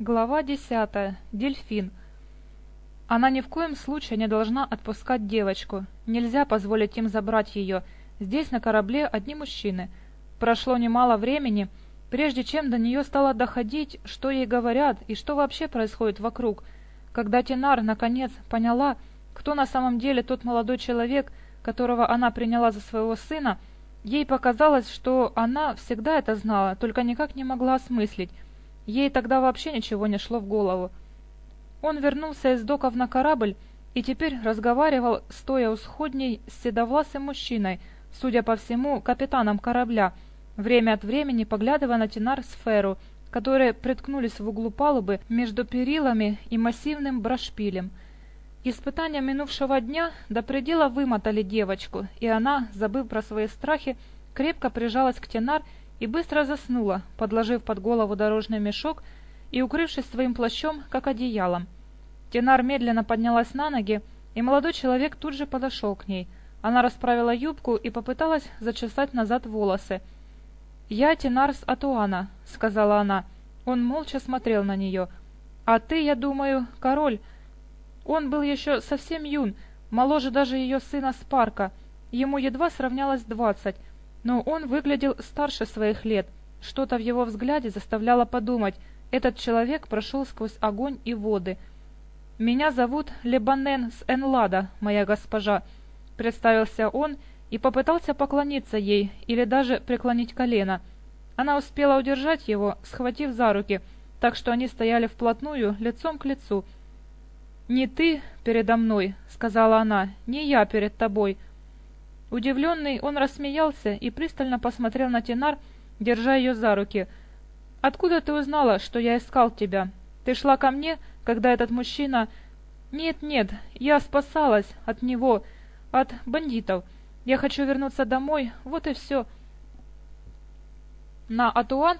Глава десятая. Дельфин. Она ни в коем случае не должна отпускать девочку. Нельзя позволить им забрать ее. Здесь на корабле одни мужчины. Прошло немало времени, прежде чем до нее стало доходить, что ей говорят и что вообще происходит вокруг. Когда Тинар, наконец, поняла, кто на самом деле тот молодой человек, которого она приняла за своего сына, ей показалось, что она всегда это знала, только никак не могла осмыслить. Ей тогда вообще ничего не шло в голову. Он вернулся из доков на корабль и теперь разговаривал, стоя у сходней, с седовласым мужчиной, судя по всему, капитаном корабля, время от времени поглядывая на Тинар сферу, которые приткнулись в углу палубы между перилами и массивным брошпилем. Испытания минувшего дня до предела вымотали девочку, и она, забыв про свои страхи, крепко прижалась к Тинар и быстро заснула, подложив под голову дорожный мешок и укрывшись своим плащом, как одеялом. Тенар медленно поднялась на ноги, и молодой человек тут же подошел к ней. Она расправила юбку и попыталась зачесать назад волосы. «Я Тенарс Атуана», — сказала она. Он молча смотрел на нее. «А ты, я думаю, король». Он был еще совсем юн, моложе даже ее сына Спарка. Ему едва сравнялось двадцать, Но он выглядел старше своих лет. Что-то в его взгляде заставляло подумать. Этот человек прошел сквозь огонь и воды. «Меня зовут Лебанен с Энлада, моя госпожа», — представился он и попытался поклониться ей или даже преклонить колено. Она успела удержать его, схватив за руки, так что они стояли вплотную, лицом к лицу. «Не ты передо мной», — сказала она, — «не я перед тобой». Удивленный, он рассмеялся и пристально посмотрел на Тинар, держа ее за руки. «Откуда ты узнала, что я искал тебя? Ты шла ко мне, когда этот мужчина...» «Нет, нет, я спасалась от него, от бандитов. Я хочу вернуться домой, вот и все». «На Атуан?»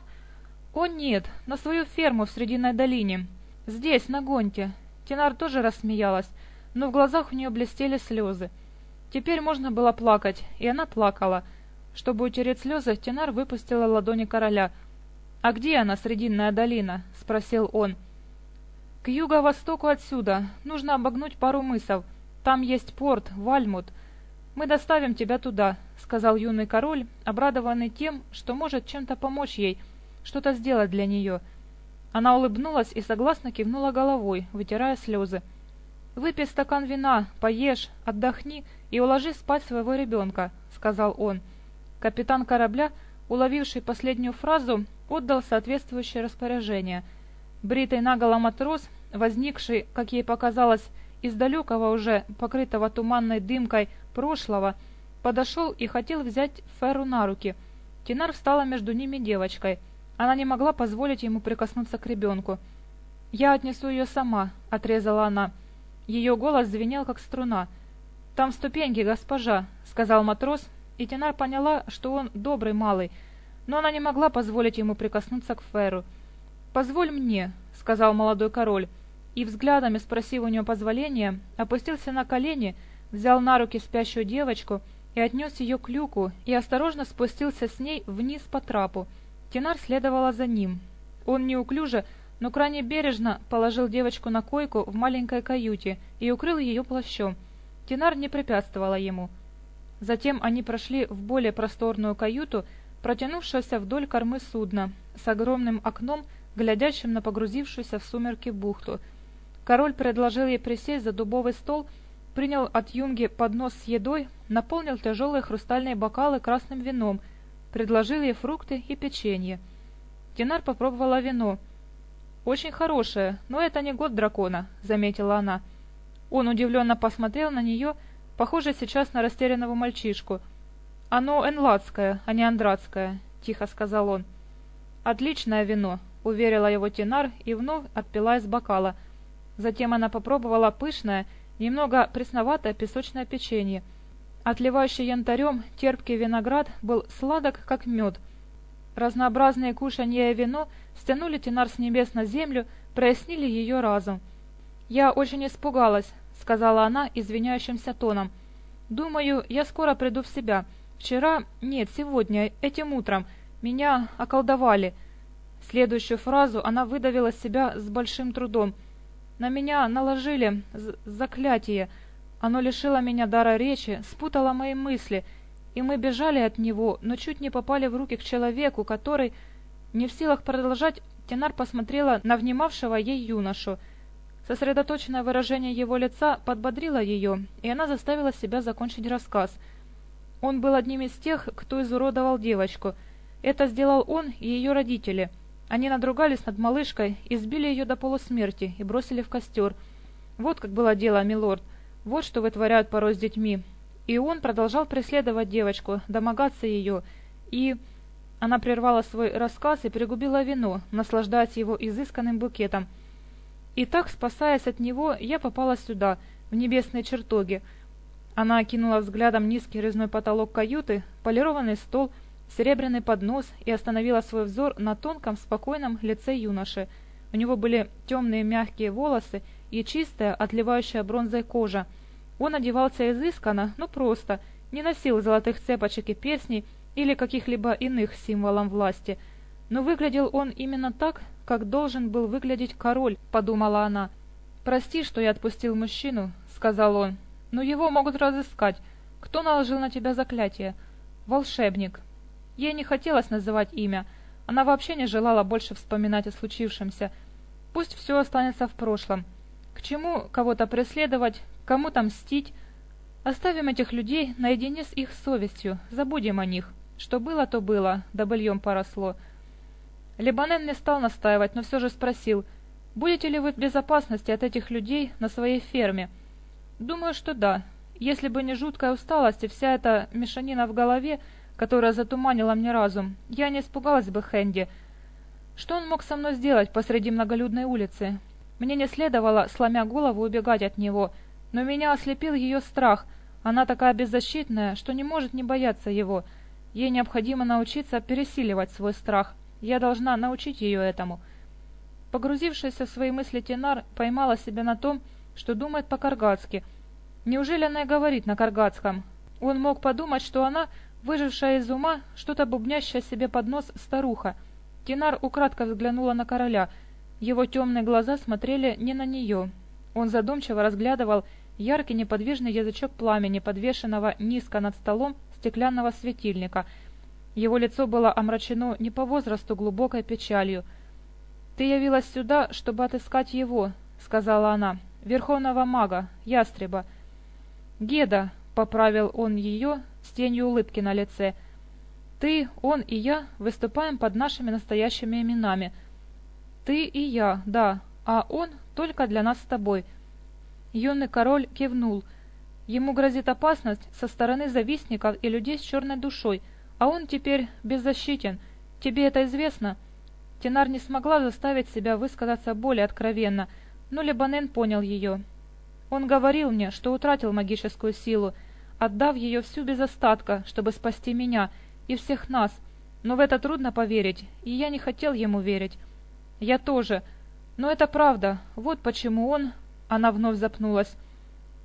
«О, нет, на свою ферму в Срединной долине. Здесь, на Гонте». Тинар тоже рассмеялась, но в глазах у нее блестели слезы. Теперь можно было плакать, и она плакала. Чтобы утереть слезы, Тенар выпустила ладони короля. «А где она, Срединная долина?» — спросил он. «К юго-востоку отсюда. Нужно обогнуть пару мысов. Там есть порт, Вальмут. Мы доставим тебя туда», — сказал юный король, обрадованный тем, что может чем-то помочь ей, что-то сделать для нее. Она улыбнулась и согласно кивнула головой, вытирая слезы. Выпей стакан вина, поешь, отдохни и уложи спать своего ребенка», — сказал он. Капитан корабля, уловивший последнюю фразу, отдал соответствующее распоряжение. Бритый наголо матрос, возникший, как ей показалось, из далекого уже, покрытого туманной дымкой, прошлого, подошел и хотел взять Ферру на руки. Тинар встала между ними девочкой. Она не могла позволить ему прикоснуться к ребенку. «Я отнесу ее сама», — отрезала она. Ее голос звенел, как струна. «Там ступеньки, госпожа», — сказал матрос, и Тенар поняла, что он добрый малый, но она не могла позволить ему прикоснуться к Феру. «Позволь мне», — сказал молодой король, и, взглядами спросив у нее позволения, опустился на колени, взял на руки спящую девочку и отнес ее к люку и осторожно спустился с ней вниз по трапу. Тенар следовала за ним. Он неуклюже но но крайне бережно положил девочку на койку в маленькой каюте и укрыл ее плащом. Тинар не препятствовала ему. Затем они прошли в более просторную каюту, протянувшуюся вдоль кормы судна, с огромным окном, глядящим на погрузившуюся в сумерки бухту. Король предложил ей присесть за дубовый стол, принял от юнги поднос с едой, наполнил тяжелые хрустальные бокалы красным вином, предложил ей фрукты и печенье. Тинар попробовала вино — «Очень хорошая, но это не год дракона», — заметила она. Он удивленно посмотрел на нее, похоже сейчас на растерянного мальчишку. «Оно энладское, а не андратское», — тихо сказал он. «Отличное вино», — уверила его Тинар и вновь отпила из бокала. Затем она попробовала пышное, немного пресноватое песочное печенье. Отливающий янтарем терпкий виноград был сладок, как мед — Разнообразные кушанья и вино стянули Тинар с небес на землю, прояснили ее разум. «Я очень испугалась», — сказала она извиняющимся тоном. «Думаю, я скоро приду в себя. Вчера, нет, сегодня, этим утром, меня околдовали». Следующую фразу она выдавила себя с большим трудом. «На меня наложили заклятие. Оно лишило меня дара речи, спутало мои мысли, и мы бежали от него, но чуть не попали в руки к человеку, который, не в силах продолжать, Тенар посмотрела на внимавшего ей юношу. Сосредоточенное выражение его лица подбодрило ее, и она заставила себя закончить рассказ. Он был одним из тех, кто изуродовал девочку. Это сделал он и ее родители. Они надругались над малышкой, избили ее до полусмерти и бросили в костер. Вот как было дело, милорд. Вот что вытворяют порой с детьми. И он продолжал преследовать девочку, домогаться ее и... Она прервала свой рассказ и пригубила вино, наслаждаясь его изысканным букетом. И так, спасаясь от него, я попала сюда, в небесные чертоги. Она окинула взглядом низкий резной потолок каюты, полированный стол, серебряный поднос и остановила свой взор на тонком, спокойном лице юноши. У него были темные мягкие волосы и чистая, отливающая бронзой кожа – Он одевался изысканно, но просто, не носил золотых цепочек и перстней, или каких-либо иных символом власти, но выглядел он именно так, как должен был выглядеть король, подумала она. «Прости, что я отпустил мужчину», — сказал он, — «но его могут разыскать. Кто наложил на тебя заклятие?» «Волшебник». Ей не хотелось называть имя, она вообще не желала больше вспоминать о случившемся. Пусть все останется в прошлом. К чему кого-то Кому там мстить? Оставим этих людей наедине с их совестью, забудем о них. Что было, то было, да быльем поросло. Лебанен не стал настаивать, но все же спросил, «Будете ли вы в безопасности от этих людей на своей ферме?» «Думаю, что да. Если бы не жуткая усталость и вся эта мешанина в голове, которая затуманила мне разум, я не испугалась бы Хэнди. Что он мог со мной сделать посреди многолюдной улицы? Мне не следовало, сломя голову, убегать от него». Но меня ослепил ее страх. Она такая беззащитная, что не может не бояться его. Ей необходимо научиться пересиливать свой страх. Я должна научить ее этому. Погрузившаяся в свои мысли Тенар поймала себя на том, что думает по-каргатски. Неужели она и говорит на каргатском? Он мог подумать, что она, выжившая из ума, что-то бубнящая себе под нос старуха. Тенар украдко взглянула на короля. Его темные глаза смотрели не на нее, Он задумчиво разглядывал яркий неподвижный язычок пламени, подвешенного низко над столом стеклянного светильника. Его лицо было омрачено не по возрасту глубокой печалью. «Ты явилась сюда, чтобы отыскать его», — сказала она, — «верховного мага, ястреба». «Геда», — поправил он ее с тенью улыбки на лице, — «ты, он и я выступаем под нашими настоящими именами. Ты и я, да, а он только для нас с тобой». Юный король кивнул. Ему грозит опасность со стороны завистников и людей с черной душой, а он теперь беззащитен. Тебе это известно?» Тенар не смогла заставить себя высказаться более откровенно, но Лебанен понял ее. Он говорил мне, что утратил магическую силу, отдав ее всю без остатка, чтобы спасти меня и всех нас, но в это трудно поверить, и я не хотел ему верить. Я тоже, но это правда. Вот почему он... Она вновь запнулась.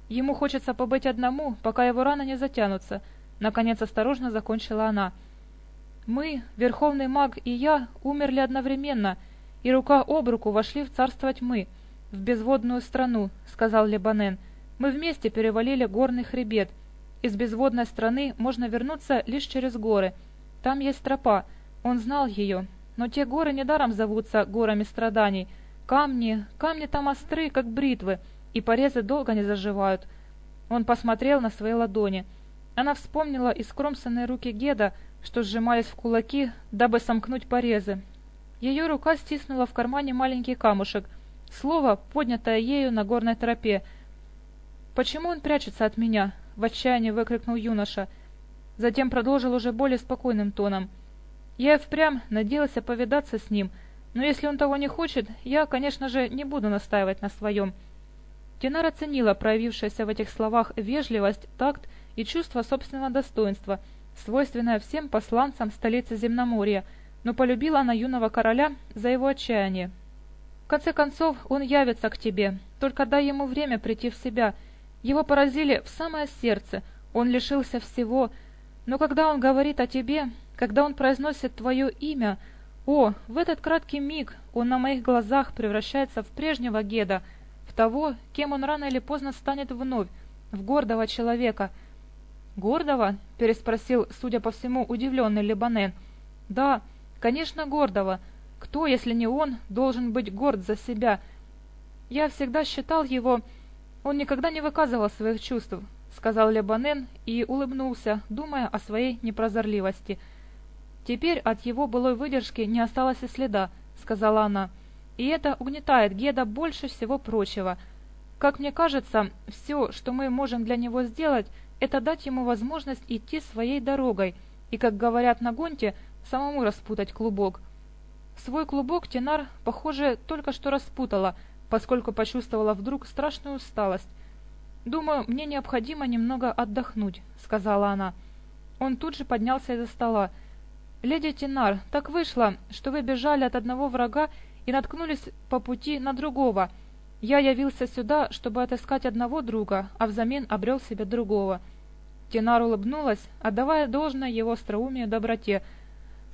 Ему хочется побыть одному, пока его раны не затянутся. Наконец осторожно закончила она. Мы, Верховный Маг и я, умерли одновременно, и рука об руку вошли в царство тьмы, в безводную страну, сказал Лебанен. Мы вместе перевалили горный хребет. Из безводной страны можно вернуться лишь через горы. Там есть тропа. Он знал ее. Но те горы недаром зовутся горами страданий — камни, камни там острые, как бритвы, и порезы долго не заживают. Он посмотрел на свои ладони. Она вспомнила и скромсанные руки Геда, что сжимались в кулаки, дабы сомкнуть порезы. Ее рука стиснула в кармане маленький камушек, слово, поднятое ею на горной тропе. «Почему он прячется от меня?» — в отчаянии выкрикнул юноша. Затем продолжил уже более спокойным тоном. «Я и впрямь надеялся повидаться с ним», — но если он того не хочет, я, конечно же, не буду настаивать на своем. Динара ценила проявившаяся в этих словах вежливость, такт и чувство собственного достоинства, свойственное всем посланцам столицы Земноморья, но полюбила она юного короля за его отчаяние. «В конце концов, он явится к тебе, только дай ему время прийти в себя. Его поразили в самое сердце, он лишился всего, но когда он говорит о тебе, когда он произносит твое имя – «О, в этот краткий миг он на моих глазах превращается в прежнего Геда, в того, кем он рано или поздно станет вновь, в гордого человека». «Гордого?» — переспросил, судя по всему, удивленный Лебанен. «Да, конечно, гордого. Кто, если не он, должен быть горд за себя? Я всегда считал его... Он никогда не выказывал своих чувств», — сказал Лебанен и улыбнулся, думая о своей непрозорливости — Теперь от его былой выдержки не осталось и следа, сказала она. И это угнетает Геда больше всего прочего. Как мне кажется, все, что мы можем для него сделать, это дать ему возможность идти своей дорогой и, как говорят на гонте, самому распутать клубок. Свой клубок Тенар, похоже, только что распутала, поскольку почувствовала вдруг страшную усталость. «Думаю, мне необходимо немного отдохнуть», — сказала она. Он тут же поднялся из-за стола — «Леди Тинар, так вышло, что вы бежали от одного врага и наткнулись по пути на другого. Я явился сюда, чтобы отыскать одного друга, а взамен обрел себе другого». Тинар улыбнулась, отдавая должное его остроумию доброте.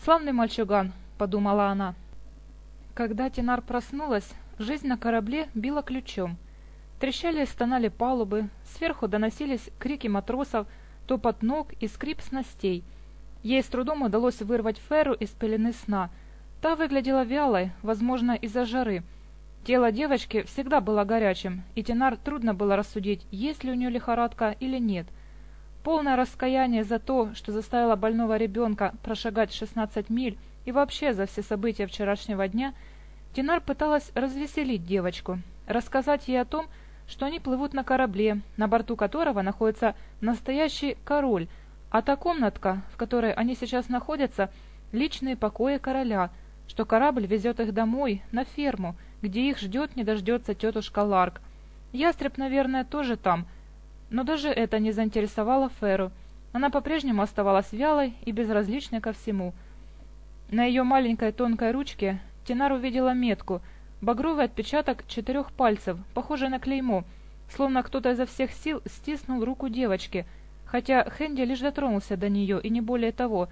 «Славный мальчуган», — подумала она. Когда Тинар проснулась, жизнь на корабле била ключом. Трещали и стонали палубы, сверху доносились крики матросов, топот ног и скрип снастей — Ей с трудом удалось вырвать Феру из пелены сна. Та выглядела вялой, возможно, из-за жары. Тело девочки всегда было горячим, и Тенар трудно было рассудить, есть ли у нее лихорадка или нет. Полное раскаяние за то, что заставило больного ребенка прошагать 16 миль и вообще за все события вчерашнего дня, Тенар пыталась развеселить девочку, рассказать ей о том, что они плывут на корабле, на борту которого находится настоящий король – а А та комнатка, в которой они сейчас находятся, личные покои короля, что корабль везет их домой, на ферму, где их ждет не дождется тетушка Ларк. Ястреб, наверное, тоже там. Но даже это не заинтересовало Феру. Она по-прежнему оставалась вялой и безразличной ко всему. На ее маленькой тонкой ручке Тинар увидела метку, багровый отпечаток четырех пальцев, похожий на клеймо, словно кто-то изо всех сил стиснул руку девочки — хотя Хенди лишь дотронулся до нее, и не более того.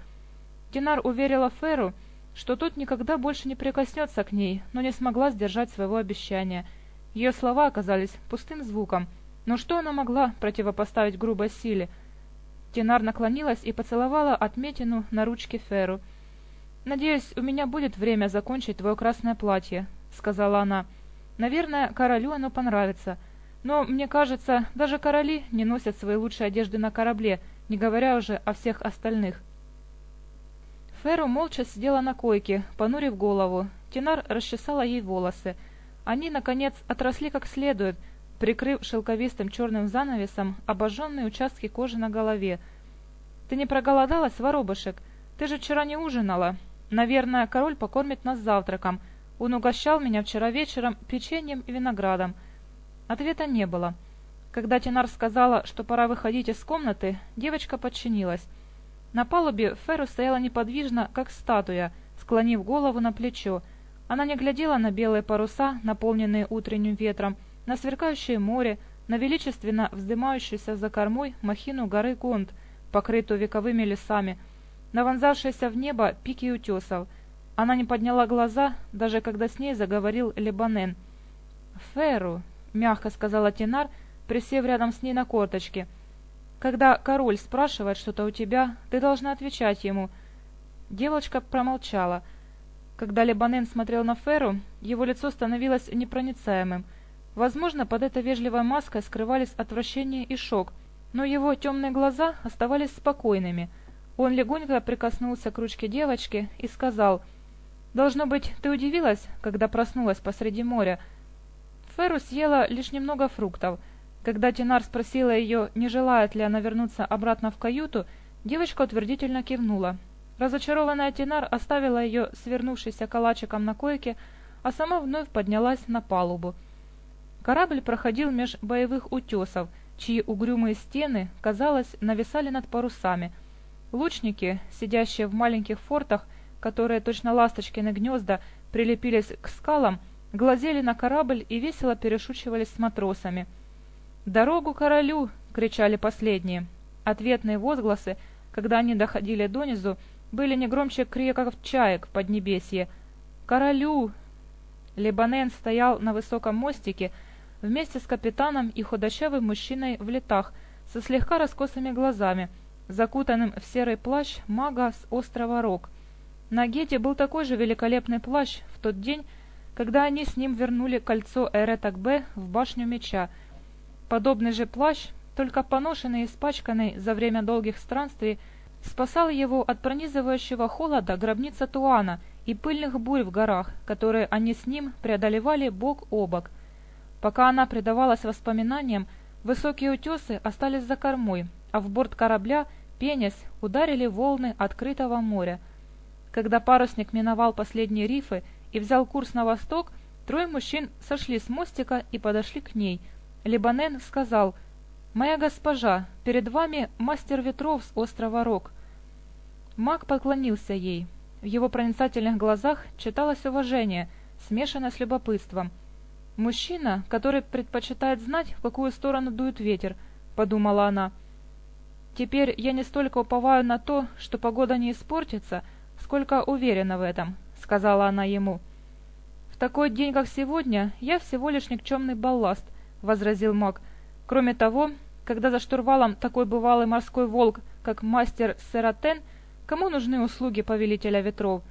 Динар уверила Феру, что тот никогда больше не прикоснется к ней, но не смогла сдержать своего обещания. Ее слова оказались пустым звуком, но что она могла противопоставить грубой силе? Динар наклонилась и поцеловала отметину на ручке Феру. «Надеюсь, у меня будет время закончить твое красное платье», — сказала она. «Наверное, королю оно понравится». Но, мне кажется, даже короли не носят свои лучшие одежды на корабле, не говоря уже о всех остальных. Феру молча сидела на койке, понурив голову. Тинар расчесала ей волосы. Они, наконец, отросли как следует, прикрыв шелковистым черным занавесом обожженные участки кожи на голове. «Ты не проголодалась, воробушек? Ты же вчера не ужинала. Наверное, король покормит нас завтраком. Он угощал меня вчера вечером печеньем и виноградом». Ответа не было. Когда Тинар сказала, что пора выходить из комнаты, девочка подчинилась. На палубе Феру стояла неподвижно, как статуя, склонив голову на плечо. Она не глядела на белые паруса, наполненные утренним ветром, на сверкающее море, на величественно вздымающуюся за кормой махину горы Гонд, покрытую вековыми лесами, на вонзавшиеся в небо пики утесов. Она не подняла глаза, даже когда с ней заговорил Лебанен. «Феру, мягко сказала Тинар, присев рядом с ней на корточке. «Когда король спрашивает что-то у тебя, ты должна отвечать ему». Девочка промолчала. Когда Лебанен смотрел на Феру, его лицо становилось непроницаемым. Возможно, под этой вежливой маской скрывались отвращение и шок, но его темные глаза оставались спокойными. Он легонько прикоснулся к ручке девочки и сказал, «Должно быть, ты удивилась, когда проснулась посреди моря?» Феру съела лишь немного фруктов. Когда Тинар спросила ее, не желает ли она вернуться обратно в каюту, девочка утвердительно кивнула. Разочарованная Тинар оставила ее, свернувшейся калачиком на койке, а сама вновь поднялась на палубу. Корабль проходил меж боевых утесов, чьи угрюмые стены, казалось, нависали над парусами. Лучники, сидящие в маленьких фортах, которые точно ласточкины гнезда прилепились к скалам, глазели на корабль и весело перешучивались с матросами. «Дорогу королю!» — кричали последние. Ответные возгласы, когда они доходили донизу, были не громче криков чаек в Поднебесье. «Королю!» Лебанен стоял на высоком мостике вместе с капитаном и худощавым мужчиной в летах со слегка раскосыми глазами, закутанным в серый плащ мага с острова Рог. На Гете был такой же великолепный плащ в тот день, когда они с ним вернули кольцо Эретак Б в башню меча, подобный же плащ, только поношенный и испачканный за время долгих странствий, спасал его от пронизывающего холода гробница Туана и пыльных бурь в горах, которые они с ним преодолевали бок о бок. Пока она предавалась воспоминаниям, высокие утесы остались за кормой, а в борт корабля, пенясь, ударили волны открытого моря. Когда парусник миновал последние рифы, и взял курс на восток, трое мужчин сошли с мостика и подошли к ней. Либанен сказал «Моя госпожа, перед вами мастер ветров с острова Рок». Маг поклонился ей. В его проницательных глазах читалось уважение, смешанное с любопытством. «Мужчина, который предпочитает знать, в какую сторону дует ветер», — подумала она. «Теперь я не столько уповаю на то, что погода не сказала она ему. «В такой день, как сегодня, я всего лишь никчемный балласт», — возразил маг. «Кроме того, когда за штурвалом такой бывалый морской волк, как мастер Сератен, кому нужны услуги повелителя ветров?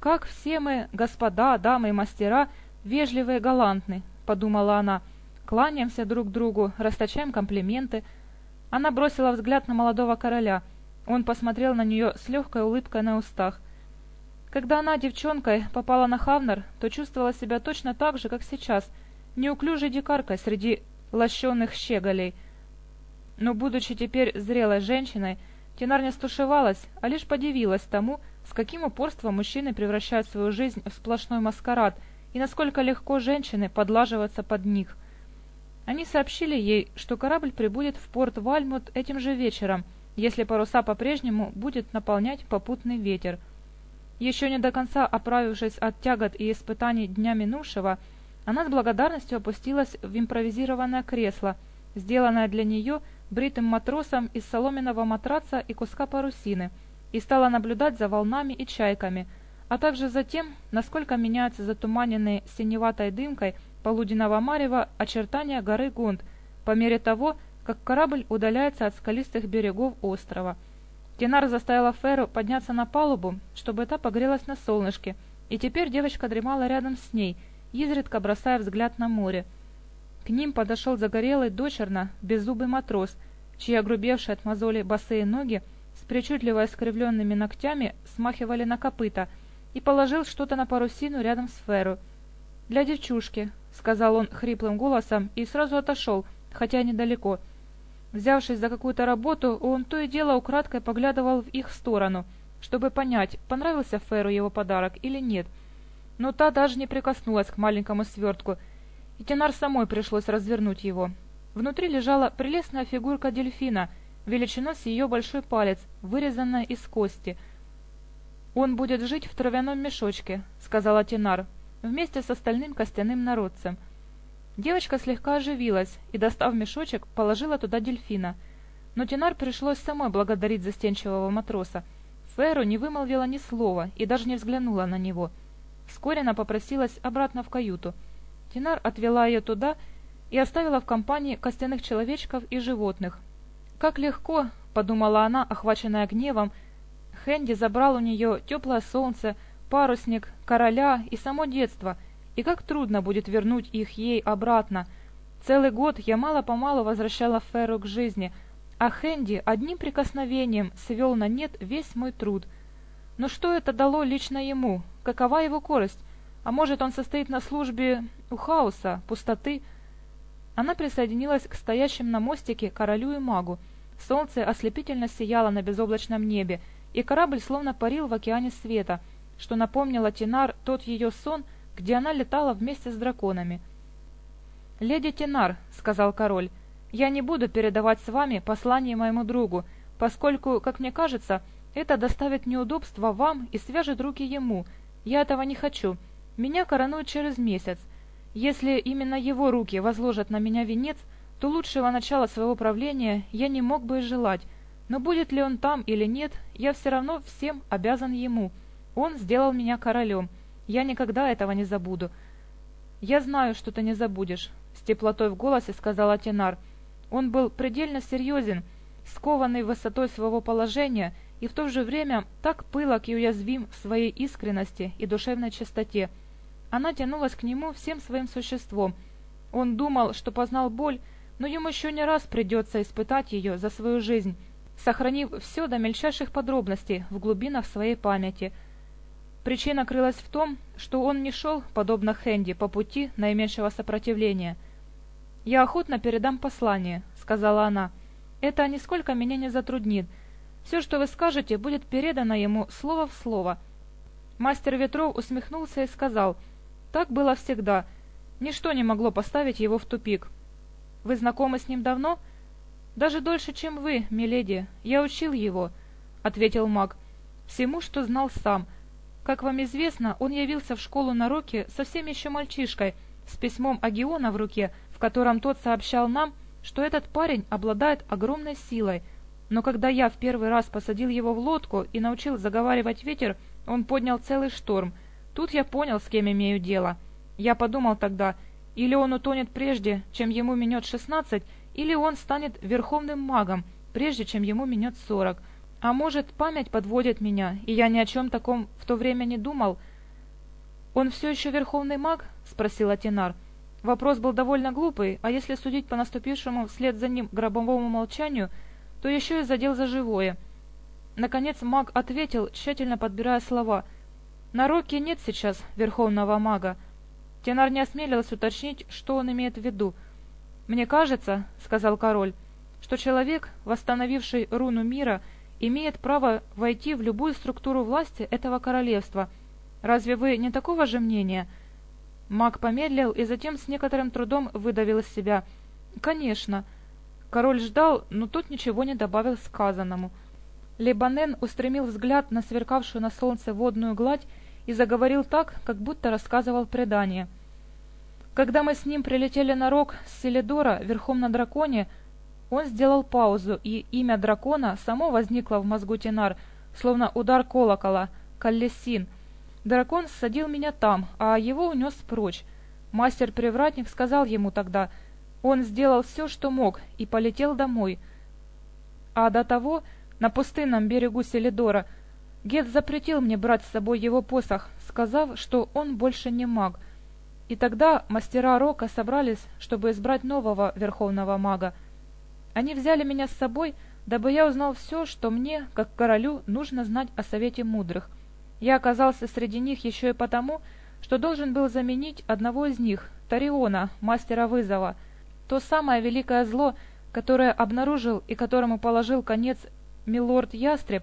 Как все мы, господа, дамы и мастера, вежливые и галантны, подумала она. Кланяемся друг другу, расточаем комплименты. Она бросила взгляд на молодого короля. Он посмотрел на нее с легкой улыбкой на устах. Когда она девчонкой попала на Хавнер, то чувствовала себя точно так же, как сейчас, неуклюжей дикаркой среди лощенных щеголей. Но, будучи теперь зрелой женщиной, Тенар не стушевалась, а лишь подивилась тому, с каким упорством мужчины превращают свою жизнь в сплошной маскарад и насколько легко женщины подлаживаться под них. Они сообщили ей, что корабль прибудет в порт Вальмут этим же вечером, если паруса по-прежнему будет наполнять попутный ветер – еще не до конца оправившись от тягот и испытаний дня минувшего, она с благодарностью опустилась в импровизированное кресло, сделанное для нее бритым матросом из соломенного матраца и куска парусины, и стала наблюдать за волнами и чайками, а также за тем, насколько меняются затуманенные синеватой дымкой полуденного марева очертания горы Гунд по мере того, как корабль удаляется от скалистых берегов острова – Динара заставила Феру подняться на палубу, чтобы та погрелась на солнышке, и теперь девочка дремала рядом с ней, изредка бросая взгляд на море. К ним подошел загорелый дочерно беззубый матрос, чьи огрубевшие от мозолей босые ноги с причудливо искривленными ногтями смахивали на копыта, и положил что-то на парусину рядом с Феру. «Для девчушки», — сказал он хриплым голосом и сразу отошел, хотя недалеко — Взявшись за какую-то работу, он то и дело украдкой поглядывал в их сторону, чтобы понять, понравился Феру его подарок или нет. Но та даже не прикоснулась к маленькому свертку, и Тенар самой пришлось развернуть его. Внутри лежала прелестная фигурка дельфина, величина с ее большой палец, вырезанная из кости. «Он будет жить в травяном мешочке», — сказала Тенар, — «вместе с остальным костяным народцем. Девочка слегка оживилась и, достав мешочек, положила туда дельфина. Но Тинар пришлось самой благодарить застенчивого матроса. Феру не вымолвила ни слова и даже не взглянула на него. Вскоре она попросилась обратно в каюту. Тинар отвела ее туда и оставила в компании костяных человечков и животных. «Как легко!» — подумала она, охваченная гневом. Хэнди забрал у нее теплое солнце, парусник, короля и само детство — и как трудно будет вернуть их ей обратно. Целый год я мало-помалу возвращала Ферру к жизни, а Хэнди одним прикосновением свел на нет весь мой труд. Но что это дало лично ему? Какова его корость? А может, он состоит на службе у хаоса, пустоты? Она присоединилась к стоящим на мостике королю и магу. Солнце ослепительно сияло на безоблачном небе, и корабль словно парил в океане света, что напомнило Тинар тот ее сон, где она летала вместе с драконами. «Леди Тенар», — сказал король, — «я не буду передавать с вами послание моему другу, поскольку, как мне кажется, это доставит неудобства вам и свяжет руки ему. Я этого не хочу. Меня коронуют через месяц. Если именно его руки возложат на меня венец, то лучшего начала своего правления я не мог бы и желать. Но будет ли он там или нет, я все равно всем обязан ему. Он сделал меня королем. Я никогда этого не забуду. Я знаю, что ты не забудешь, с теплотой в голосе сказала Тенар. Он был предельно серьезен, скованный высотой своего положения и в то же время так пылок и уязвим в своей искренности и душевной чистоте. Она тянулась к нему всем своим существом. Он думал, что познал боль, но ему еще не раз придется испытать ее за свою жизнь, сохранив все до мельчайших подробностей в глубинах своей памяти – Причина крылась в том, что он не шел, подобно Хэнди по пути наименьшего сопротивления. «Я охотно передам послание», — сказала она. «Это нисколько меня не затруднит. Все, что вы скажете, будет передано ему слово в слово». Мастер Ветров усмехнулся и сказал, «Так было всегда. Ничто не могло поставить его в тупик». «Вы знакомы с ним давно?» «Даже дольше, чем вы, миледи. Я учил его», — ответил маг. «Всему, что знал сам». Как вам известно, он явился в школу на Роке совсем еще мальчишкой, с письмом Агиона в руке, в котором тот сообщал нам, что этот парень обладает огромной силой. Но когда я в первый раз посадил его в лодку и научил заговаривать ветер, он поднял целый шторм. Тут я понял, с кем имею дело. Я подумал тогда, или он утонет прежде, чем ему минет шестнадцать, или он станет верховным магом, прежде чем ему минет сорок — а может, память подводит меня, и я ни о чем таком в то время не думал. Он все еще верховный маг? Спросил Атинар. Вопрос был довольно глупый, а если судить по наступившему вслед за ним гробовому молчанию, то еще и задел за живое. Наконец маг ответил, тщательно подбирая слова. «На Роке нет сейчас верховного мага». Тенар не осмелилась уточнить, что он имеет в виду. «Мне кажется, — сказал король, — что человек, восстановивший руну мира, — имеет право войти в любую структуру власти этого королевства. Разве вы не такого же мнения?» Маг помедлил и затем с некоторым трудом выдавил из себя. «Конечно». Король ждал, но тут ничего не добавил сказанному. Лебанен устремил взгляд на сверкавшую на солнце водную гладь и заговорил так, как будто рассказывал предание. «Когда мы с ним прилетели на рог с Селидора верхом на драконе, — он сделал паузу, и имя дракона само возникло в мозгу Тенар, словно удар колокола, колесин. Дракон садил меня там, а его унес прочь. Мастер-привратник сказал ему тогда. Он сделал все, что мог, и полетел домой. А до того, на пустынном берегу Селидора, Гет запретил мне брать с собой его посох, сказав, что он больше не маг. И тогда мастера Рока собрались, чтобы избрать нового верховного мага — они взяли меня с собой, дабы я узнал все, что мне, как королю, нужно знать о Совете Мудрых. Я оказался среди них еще и потому, что должен был заменить одного из них, Тариона, мастера вызова. То самое великое зло, которое обнаружил и которому положил конец милорд Ястреб,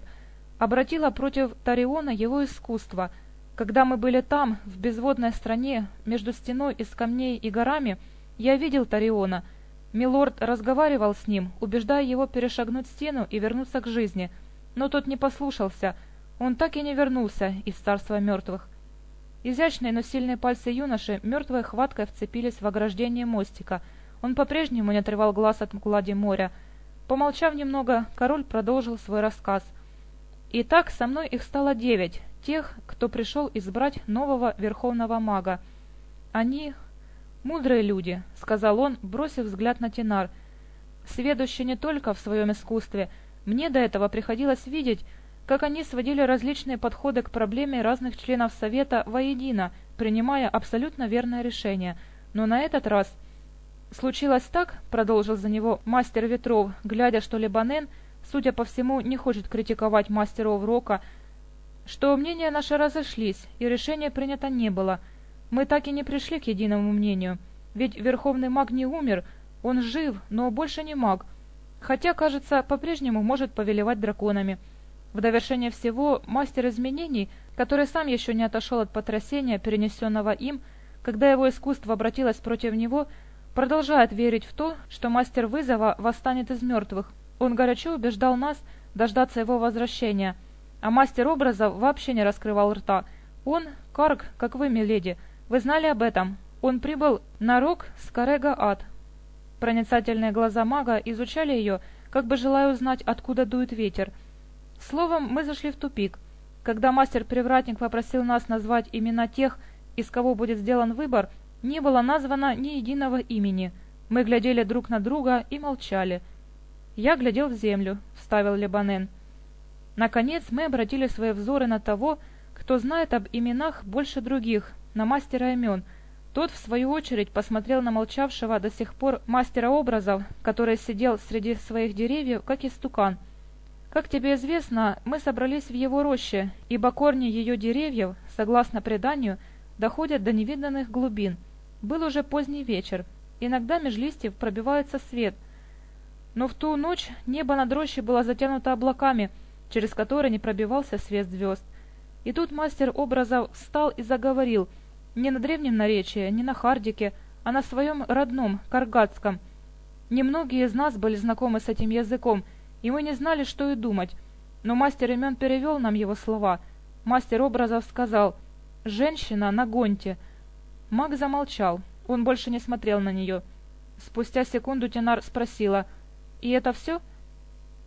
обратило против Тариона его искусство. Когда мы были там, в безводной стране, между стеной из камней и горами, я видел Тариона — Милорд, разговаривал с ним, убеждая его перешагнуть стену и вернуться к жизни, но тот не послушался. Он так и не вернулся из царства мертвых. Изящные, но сильные пальцы юноши мертвой хваткой вцепились в ограждение мостика. Он по-прежнему не отрывал глаз от глади моря. Помолчав немного, король продолжил свой рассказ. «Итак, со мной их стало девять, тех, кто пришел избрать нового верховного мага. Они Мудрые люди», — сказал он, бросив взгляд на Тинар. «Сведущие не только в своем искусстве. Мне до этого приходилось видеть, как они сводили различные подходы к проблеме разных членов Совета воедино, принимая абсолютно верное решение. Но на этот раз...» «Случилось так», — продолжил за него мастер Ветров, глядя, что Лебанен, судя по всему, не хочет критиковать мастеров Рока, что мнения наши разошлись, и решения принято не было — мы так и не пришли к единому мнению, ведь верховный маг не умер, он жив, но больше не маг, хотя, кажется, по-прежнему может повелевать драконами. В довершение всего, мастер изменений, который сам еще не отошел от потрясения, перенесенного им, когда его искусство обратилось против него, продолжает верить в то, что мастер вызова восстанет из мертвых. Он горячо убеждал нас дождаться его возвращения, а мастер образа вообще не раскрывал рта. Он, карг, как вы, миледи, — вы знали об этом? Он прибыл на рог с Карега Ад. Проницательные глаза мага изучали ее, как бы желая узнать, откуда дует ветер. Словом, мы зашли в тупик. Когда мастер-привратник попросил нас назвать имена тех, из кого будет сделан выбор, не было названо ни единого имени. Мы глядели друг на друга и молчали. «Я глядел в землю», — вставил Лебанен. Наконец мы обратили свои взоры на того, кто знает об именах больше других, на мастера имен. Тот, в свою очередь, посмотрел на молчавшего до сих пор мастера образов, который сидел среди своих деревьев, как истукан. Как тебе известно, мы собрались в его роще, ибо корни ее деревьев, согласно преданию, доходят до невиданных глубин. Был уже поздний вечер. Иногда меж листьев пробивается свет. Но в ту ночь небо над рощей было затянуто облаками, через которые не пробивался свет звезд. И тут мастер образов встал и заговорил — не на древнем наречии, не на Хардике, а на своем родном, Каргатском. Немногие из нас были знакомы с этим языком, и мы не знали, что и думать. Но мастер имен перевел нам его слова. Мастер образов сказал «Женщина на гонте». Маг замолчал, он больше не смотрел на нее. Спустя секунду Тенар спросила «И это все?»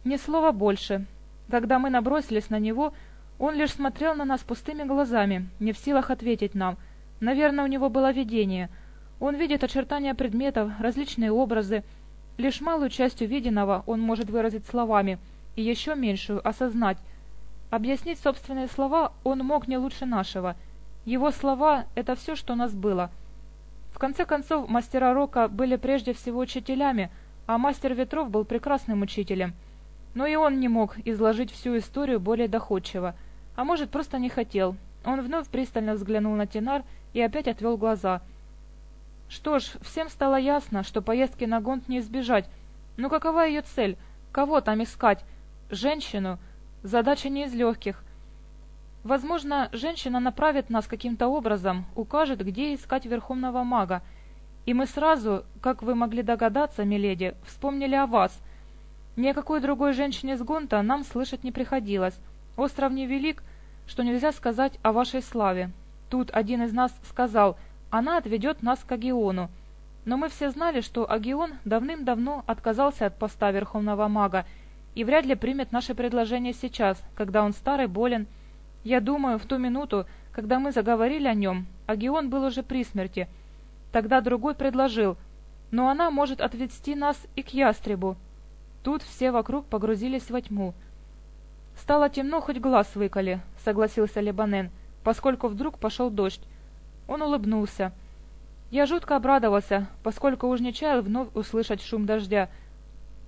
«Ни слова больше». Когда мы набросились на него, он лишь смотрел на нас пустыми глазами, не в силах ответить нам – Наверное, у него было видение. Он видит очертания предметов, различные образы. Лишь малую часть увиденного он может выразить словами, и еще меньшую — осознать. Объяснить собственные слова он мог не лучше нашего. Его слова — это все, что у нас было. В конце концов, мастера Рока были прежде всего учителями, а мастер Ветров был прекрасным учителем. Но и он не мог изложить всю историю более доходчиво. А может, просто не хотел, он вновь пристально взглянул на Тинар и опять отвел глаза. Что ж, всем стало ясно, что поездки на Гонт не избежать. Но какова ее цель? Кого там искать? Женщину? Задача не из легких. Возможно, женщина направит нас каким-то образом, укажет, где искать верховного мага. И мы сразу, как вы могли догадаться, миледи, вспомнили о вас. Ни о какой другой женщине с Гонта нам слышать не приходилось. Остров невелик, велик, что нельзя сказать о вашей славе. Тут один из нас сказал, она отведет нас к Агиону. Но мы все знали, что Агион давным-давно отказался от поста Верховного Мага и вряд ли примет наше предложение сейчас, когда он старый, болен. Я думаю, в ту минуту, когда мы заговорили о нем, Агион был уже при смерти. Тогда другой предложил, но она может отвести нас и к Ястребу. Тут все вокруг погрузились во тьму. Стало темно, хоть глаз выколи, согласился Лебанен, поскольку вдруг пошел дождь. Он улыбнулся. Я жутко обрадовался, поскольку уж не чаял вновь услышать шум дождя.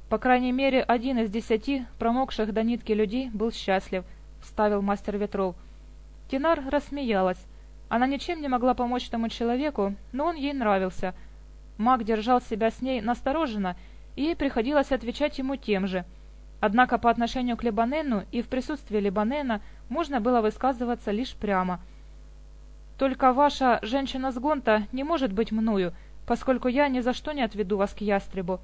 По крайней мере, один из десяти промокших до нитки людей был счастлив, вставил мастер ветров. Тинар рассмеялась. Она ничем не могла помочь тому человеку, но он ей нравился. Маг держал себя с ней настороженно, и ей приходилось отвечать ему тем же — Однако по отношению к Лебанену и в присутствии Лебанена можно было высказываться лишь прямо. «Только ваша женщина с Гонта не может быть мною, поскольку я ни за что не отведу вас к ястребу».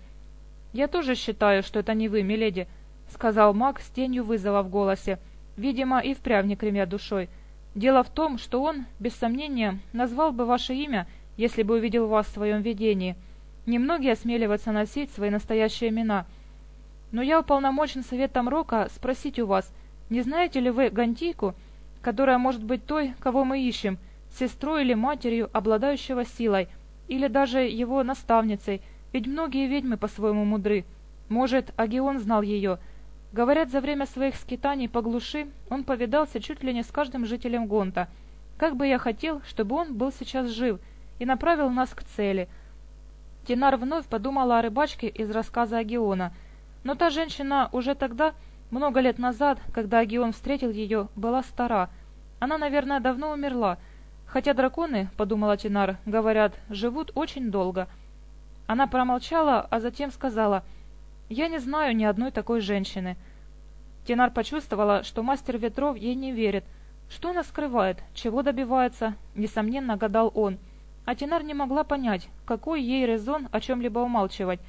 «Я тоже считаю, что это не вы, миледи», — сказал маг с тенью вызова в голосе, видимо, и впрямь не кремя душой. «Дело в том, что он, без сомнения, назвал бы ваше имя, если бы увидел вас в своем видении. Немногие осмеливаются носить свои настоящие имена». Но я уполномочен советом Рока спросить у вас, не знаете ли вы Гантийку, которая может быть той, кого мы ищем, сестрой или матерью, обладающего силой, или даже его наставницей, ведь многие ведьмы по-своему мудры. Может, Агион знал ее. Говорят, за время своих скитаний по глуши он повидался чуть ли не с каждым жителем Гонта. Как бы я хотел, чтобы он был сейчас жив и направил нас к цели. Тинар вновь подумала о рыбачке из рассказа Агиона — но та женщина уже тогда, много лет назад, когда Агион встретил ее, была стара. Она, наверное, давно умерла. Хотя драконы, подумала Тинар, говорят, живут очень долго. Она промолчала, а затем сказала, «Я не знаю ни одной такой женщины». Тинар почувствовала, что мастер ветров ей не верит. Что она скрывает, чего добивается, несомненно, гадал он. А Тинар не могла понять, какой ей резон о чем-либо умалчивать.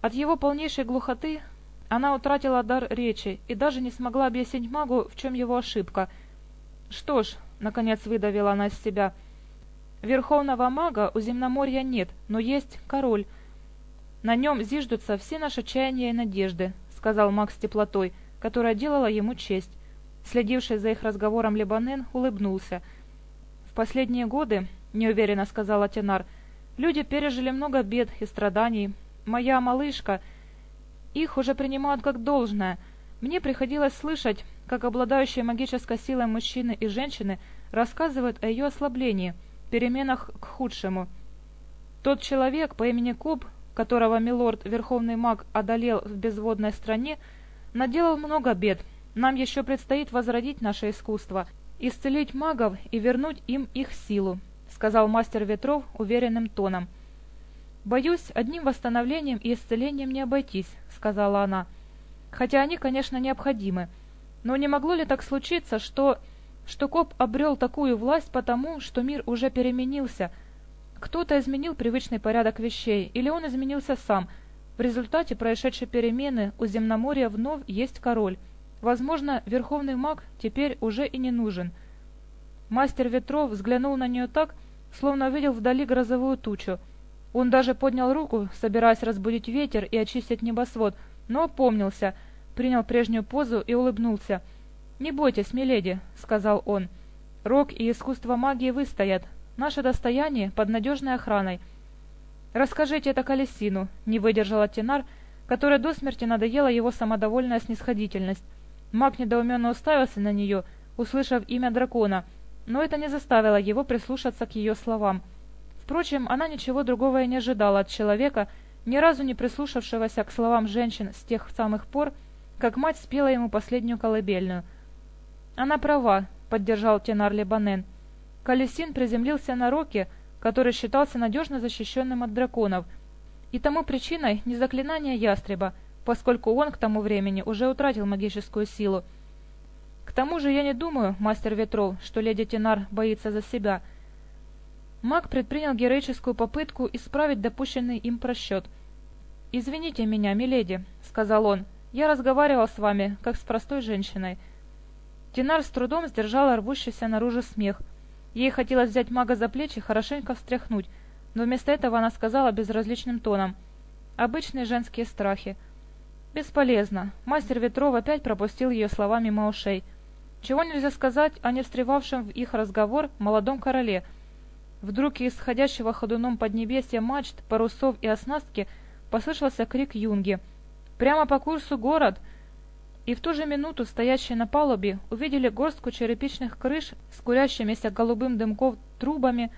От его полнейшей глухоты она утратила дар речи и даже не смогла объяснить магу, в чем его ошибка. «Что ж», — наконец выдавила она из себя, — «верховного мага у земноморья нет, но есть король». На нем зиждутся все наши чаяния и надежды», — сказал Макс с теплотой, которая делала ему честь. Следивший за их разговором Лебанен улыбнулся. «В последние годы, — неуверенно сказала Тенар, — люди пережили много бед и страданий. моя малышка. Их уже принимают как должное. Мне приходилось слышать, как обладающие магической силой мужчины и женщины рассказывают о ее ослаблении, переменах к худшему. Тот человек по имени Куб, которого милорд Верховный Маг одолел в безводной стране, наделал много бед. Нам еще предстоит возродить наше искусство, исцелить магов и вернуть им их силу», — сказал мастер ветров уверенным тоном — «Боюсь, одним восстановлением и исцелением не обойтись», — сказала она. «Хотя они, конечно, необходимы. Но не могло ли так случиться, что... что коп обрел такую власть потому, что мир уже переменился? Кто-то изменил привычный порядок вещей, или он изменился сам. В результате происшедшей перемены у земноморья вновь есть король. Возможно, верховный маг теперь уже и не нужен». Мастер ветров взглянул на нее так, словно увидел вдали грозовую тучу — он даже поднял руку, собираясь разбудить ветер и очистить небосвод, но опомнился, принял прежнюю позу и улыбнулся. «Не бойтесь, миледи», — сказал он. «Рок и искусство магии выстоят. Наше достояние под надежной охраной». «Расскажите это Колесину», — не выдержал Тенар, которая до смерти надоела его самодовольная снисходительность. Маг недоуменно уставился на нее, услышав имя дракона, но это не заставило его прислушаться к ее словам — Впрочем, она ничего другого и не ожидала от человека, ни разу не прислушавшегося к словам женщин с тех самых пор, как мать спела ему последнюю колыбельную. «Она права», — поддержал тенар Лебанен. Колесин приземлился на Роке, который считался надежно защищенным от драконов, и тому причиной не заклинание ястреба, поскольку он к тому времени уже утратил магическую силу. К тому же я не думаю, мастер Ветров, что леди Тенар боится за себя. Маг предпринял героическую попытку исправить допущенный им просчет. «Извините меня, миледи», — сказал он. «Я разговаривал с вами, как с простой женщиной». Динар с трудом сдержала рвущийся наружу смех. Ей хотелось взять мага за плечи и хорошенько встряхнуть, но вместо этого она сказала безразличным тоном. «Обычные женские страхи». «Бесполезно. Мастер Ветров опять пропустил ее словами мимо ушей. Чего нельзя сказать о не встревавшем в их разговор молодом короле», — вдруг из сходящего ходуном поднебесья мачт, парусов и оснастки послышался крик юнги. «Прямо по курсу город!» И в ту же минуту стоящие на палубе увидели горстку черепичных крыш с курящимися голубым дымков трубами,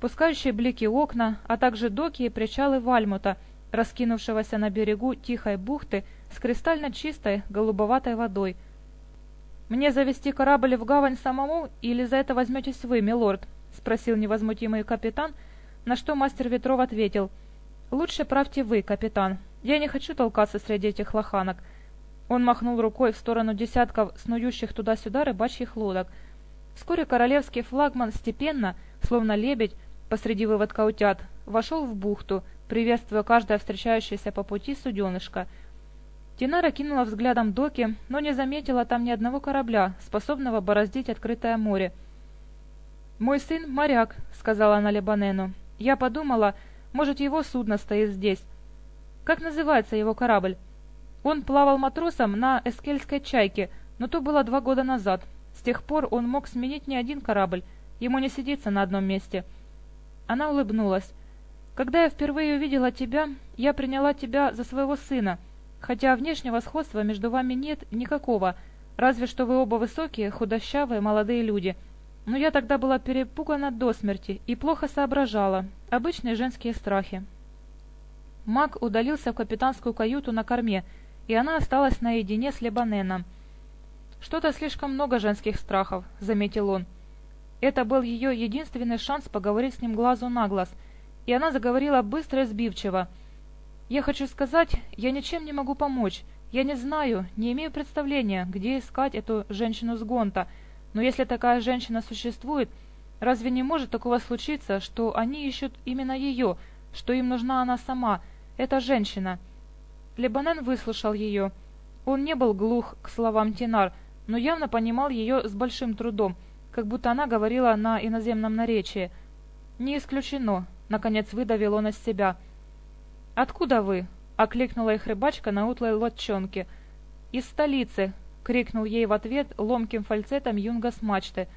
пускающие блики окна, а также доки и причалы Вальмута, раскинувшегося на берегу тихой бухты с кристально чистой голубоватой водой. «Мне завести корабль в гавань самому, или за это возьметесь вы, милорд?» — спросил невозмутимый капитан, на что мастер Ветров ответил. «Лучше правьте вы, капитан. Я не хочу толкаться среди этих лоханок». Он махнул рукой в сторону десятков снующих туда-сюда рыбачьих лодок. Вскоре королевский флагман степенно, словно лебедь, посреди выводка утят, вошел в бухту, приветствуя каждое встречающееся по пути суденышко. Динара кинула взглядом доки, но не заметила там ни одного корабля, способного бороздить открытое море — «Мой сын — моряк», — сказала она Лебанену. «Я подумала, может, его судно стоит здесь. Как называется его корабль?» Он плавал матросом на эскельской чайке, но то было два года назад. С тех пор он мог сменить не один корабль, ему не сидится на одном месте. Она улыбнулась. «Когда я впервые увидела тебя, я приняла тебя за своего сына» хотя внешнего сходства между вами нет никакого, разве что вы оба высокие, худощавые, молодые люди. но я тогда была перепугана до смерти и плохо соображала. Обычные женские страхи. Мак удалился в капитанскую каюту на корме, и она осталась наедине с Лебаненом. «Что-то слишком много женских страхов», — заметил он. Это был ее единственный шанс поговорить с ним глазу на глаз, и она заговорила быстро и сбивчиво. «Я хочу сказать, я ничем не могу помочь. Я не знаю, не имею представления, где искать эту женщину с Гонта». Но если такая женщина существует, разве не может такого случиться, что они ищут именно ее, что им нужна она сама, эта женщина? Лебанен выслушал ее. Он не был глух к словам Тинар, но явно понимал ее с большим трудом, как будто она говорила на иноземном наречии. «Не исключено», — наконец выдавил он из себя. «Откуда вы?» — окликнула их рыбачка на утлой лодчонке. «Из столицы», крикнул ей в ответ ломким фальцетом Юнга с мачты.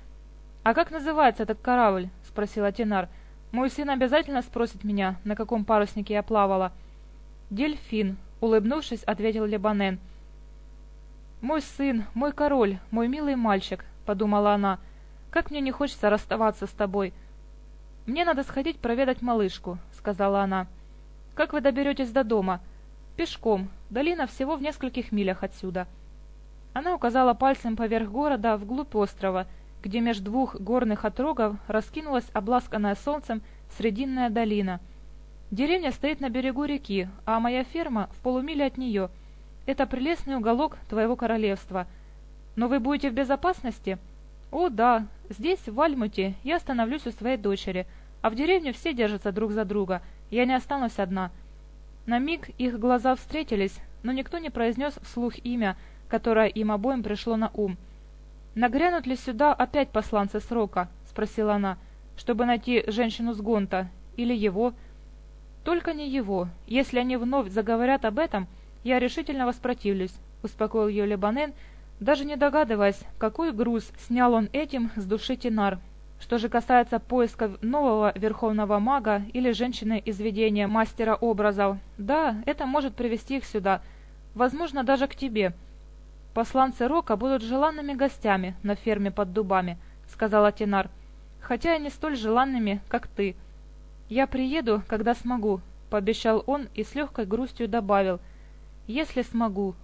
«А как называется этот корабль?» — спросил атинар. «Мой сын обязательно спросит меня, на каком паруснике я плавала». «Дельфин», — улыбнувшись, ответил Лебанен. «Мой сын, мой король, мой милый мальчик», — подумала она. «Как мне не хочется расставаться с тобой». «Мне надо сходить проведать малышку», — сказала она. «Как вы доберетесь до дома?» «Пешком. Долина всего в нескольких милях отсюда». Она указала пальцем поверх города вглубь острова, где меж двух горных отрогов раскинулась обласканная солнцем срединная долина. Деревня стоит на берегу реки, а моя ферма в полумиле от нее. Это прелестный уголок твоего королевства. Но вы будете в безопасности? О, да, здесь, в Альмуте я остановлюсь у своей дочери, а в деревне все держатся друг за друга, я не останусь одна. На миг их глаза встретились, но никто не произнес вслух имя, которое им обоим пришло на ум. «Нагрянут ли сюда опять посланцы срока?» — спросила она. «Чтобы найти женщину с Гонта. Или его?» «Только не его. Если они вновь заговорят об этом, я решительно воспротивлюсь», — успокоил ее Лебанен, даже не догадываясь, какой груз снял он этим с души Тинар. Что же касается поисков нового верховного мага или женщины из видения мастера образов, да, это может привести их сюда, возможно, даже к тебе». Посланцы Рока будут желанными гостями на ферме под дубами, сказала Тинар, хотя и не столь желанными, как ты. Я приеду, когда смогу, пообещал он и с легкой грустью добавил, если смогу.